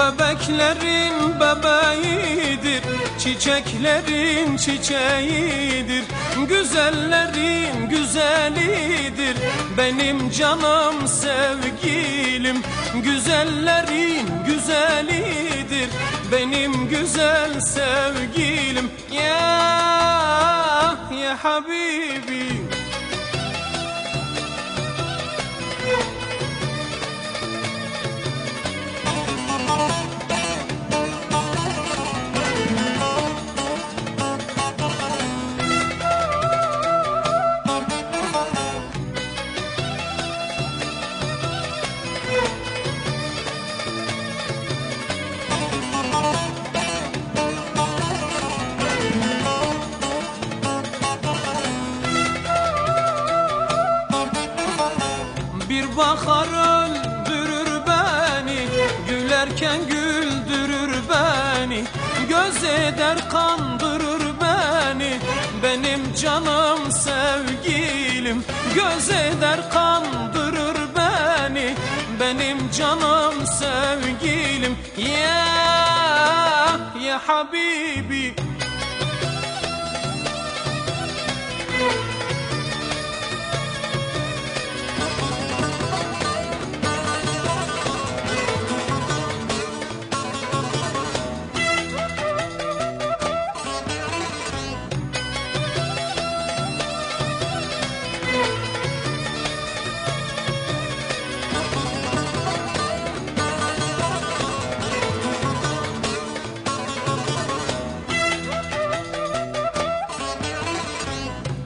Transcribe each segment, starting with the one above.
Bebeklerin bebeğidir. Çiçeklerin çiçeğidir. Güzellerin güzelidir. Benim canım sevgilim Güzellerin güzelidir. Benim güzel sevgilim. Ya ya Habibi Bir bakar öldürür beni Gülerken güldürür beni Göz eder kandırır beni. Benim canım sevgilim Göz eder kandırır beni. Benim canım sevgilim Ya ya Habibi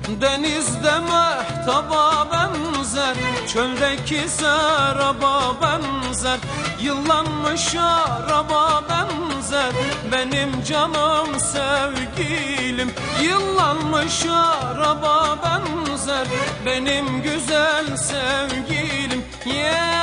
Denizde mehtaba benzer Çöldeki seraba benzer. Yıllanmış araba benzer Benim canım sevgilim. Yıllanmış araba benzer Benim güzel sevgilim. Habibi